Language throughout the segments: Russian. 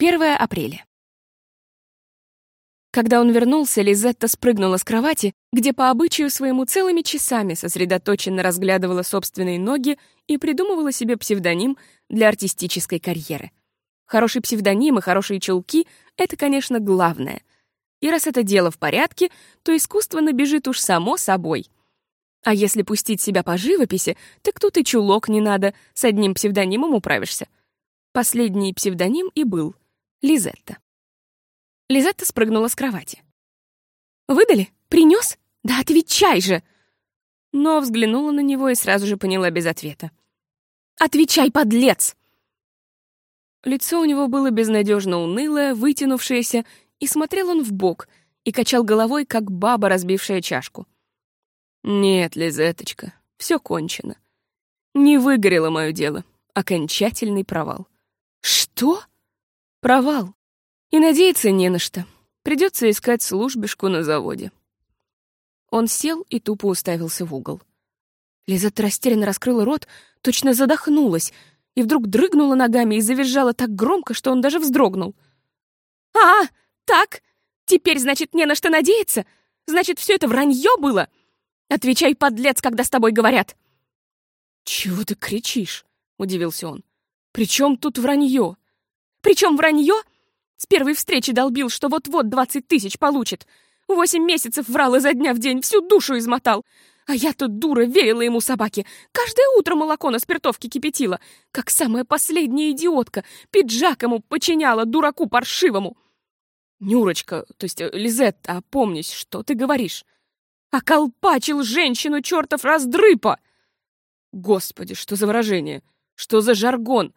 1 апреля. Когда он вернулся, Лизетта спрыгнула с кровати, где по обычаю своему целыми часами сосредоточенно разглядывала собственные ноги и придумывала себе псевдоним для артистической карьеры. Хороший псевдоним и хорошие чулки — это, конечно, главное. И раз это дело в порядке, то искусство набежит уж само собой. А если пустить себя по живописи, так тут и чулок не надо, с одним псевдонимом управишься. Последний псевдоним и был — Лизетта. Лизетта спрыгнула с кровати. «Выдали? Принес? Да отвечай же!» Но взглянула на него и сразу же поняла без ответа. «Отвечай, подлец!» Лицо у него было безнадежно унылое, вытянувшееся, и смотрел он в бок и качал головой, как баба, разбившая чашку. «Нет, Лизеточка, все кончено. Не выгорело мое дело. Окончательный провал». «Что?» «Провал. И надеяться не на что. Придется искать службишку на заводе». Он сел и тупо уставился в угол. Лизетта растерянно раскрыла рот, точно задохнулась — и вдруг дрыгнула ногами и завизжала так громко, что он даже вздрогнул. «А, так? Теперь, значит, не на что надеяться? Значит, все это вранье было? Отвечай, подлец, когда с тобой говорят!» «Чего ты кричишь?» — удивился он. «При чем тут вранье?» «При чем вранье?» С первой встречи долбил, что вот-вот двадцать тысяч получит. Восемь месяцев врал изо дня в день, всю душу измотал. А я тут дура верила ему собаке. Каждое утро молоко на спиртовке кипятила. Как самая последняя идиотка. Пиджак ему подчиняла, дураку паршивому. Нюрочка, то есть э, Лизетта, опомнись, что ты говоришь? Околпачил женщину чертов раздрыпа! Господи, что за выражение? Что за жаргон?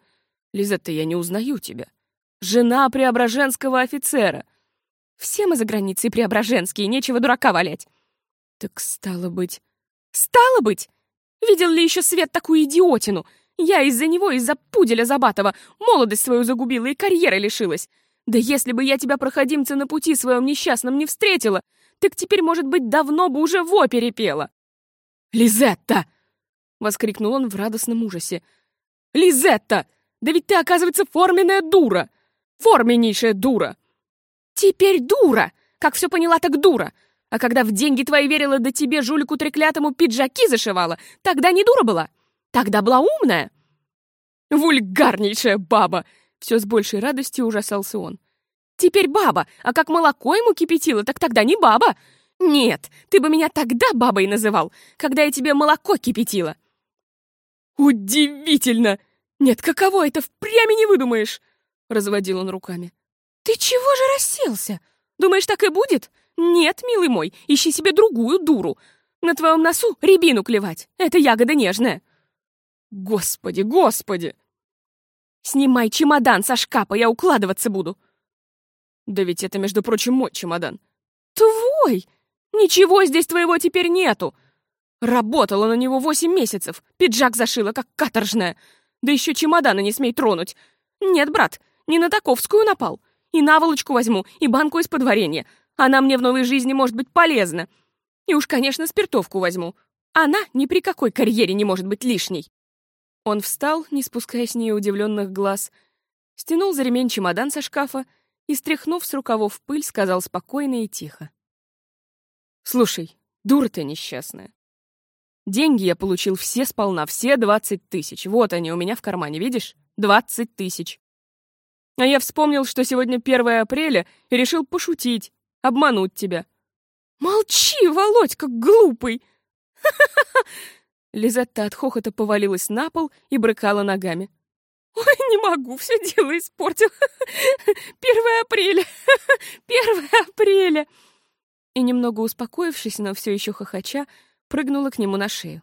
Лизетта, я не узнаю тебя. Жена преображенского офицера. Все мы за границей преображенские, нечего дурака валять. Так стало быть... Стало быть! Видел ли еще свет такую идиотину? Я из-за него, из-за пуделя Забатова, молодость свою загубила и карьеры лишилась. Да если бы я тебя, проходимца, на пути своем несчастном не встретила, так теперь, может быть, давно бы уже в опере пела. «Лизетта!» — воскликнул он в радостном ужасе. «Лизетта! Да ведь ты, оказывается, форменная дура! Форменнейшая дура!» «Теперь дура! Как все поняла, так дура! А когда в деньги твои верила, да тебе, жулику треклятому, пиджаки зашивала, тогда не дура была. Тогда была умная. Вульгарнейшая баба! Все с большей радостью ужасался он. Теперь баба, а как молоко ему кипятила, так тогда не баба. Нет, ты бы меня тогда бабой называл, когда я тебе молоко кипятила. Удивительно! Нет, каково это, впрямь не выдумаешь! Разводил он руками. Ты чего же расселся? Думаешь, так и будет? «Нет, милый мой, ищи себе другую дуру. На твоем носу рябину клевать. Это ягода нежная». «Господи, господи!» «Снимай чемодан со шкафа, я укладываться буду». «Да ведь это, между прочим, мой чемодан». «Твой? Ничего здесь твоего теперь нету. Работала на него восемь месяцев, пиджак зашила, как каторжная. Да еще чемодана не смей тронуть. Нет, брат, не на таковскую напал. И наволочку возьму, и банку из-под варенья. Она мне в новой жизни может быть полезна. И уж, конечно, спиртовку возьму. Она ни при какой карьере не может быть лишней. Он встал, не спуская с нее удивленных глаз, стянул за ремень чемодан со шкафа и, стряхнув с рукавов пыль, сказал спокойно и тихо. «Слушай, дура ты несчастная. Деньги я получил все сполна, все двадцать тысяч. Вот они у меня в кармане, видишь? Двадцать тысяч. А я вспомнил, что сегодня 1 апреля, и решил пошутить обмануть тебя». «Молчи, Володька, глупый!» Лизетта от хохота повалилась на пол и брыкала ногами. «Ой, не могу, все дело испортил. Первое апреля! Первое апреля!» И немного успокоившись, но все еще хохоча, прыгнула к нему на шею.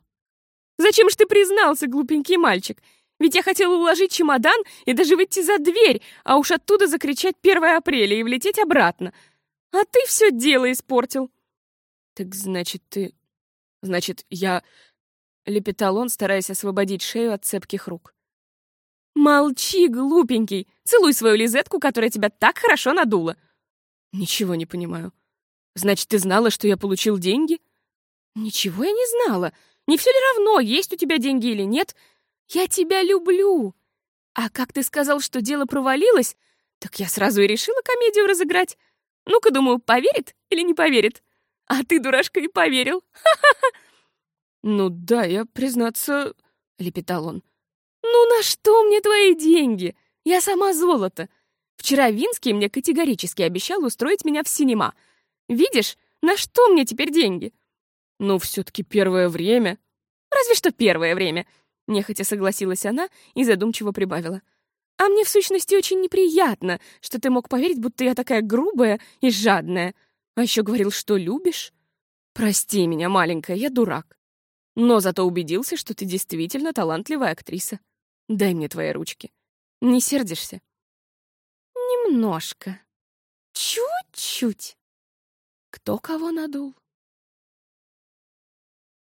«Зачем ж ты признался, глупенький мальчик? Ведь я хотела уложить чемодан и даже выйти за дверь, а уж оттуда закричать 1 апреля и влететь обратно. А ты все дело испортил. Так значит, ты... Значит, я... Лепетал он, стараясь освободить шею от цепких рук. «Молчи, глупенький! Целуй свою Лизетку, которая тебя так хорошо надула!» «Ничего не понимаю. Значит, ты знала, что я получил деньги?» «Ничего я не знала. Не все ли равно, есть у тебя деньги или нет? Я тебя люблю. А как ты сказал, что дело провалилось, Так я сразу и решила комедию разыграть. Ну-ка, думаю, поверит или не поверит? А ты, дурашка, и поверил. «Ну да, я, признаться...» — лепетал он. «Ну на что мне твои деньги? Я сама золото. Вчера Винский мне категорически обещал устроить меня в синема. Видишь, на что мне теперь деньги?» «Ну, все-таки первое время». «Разве что первое время», — нехотя согласилась она и задумчиво прибавила. «А мне, в сущности, очень неприятно, что ты мог поверить, будто я такая грубая и жадная. А еще говорил, что любишь. Прости меня, маленькая, я дурак. Но зато убедился, что ты действительно талантливая актриса. Дай мне твои ручки. Не сердишься?» «Немножко. Чуть-чуть». Кто кого надул?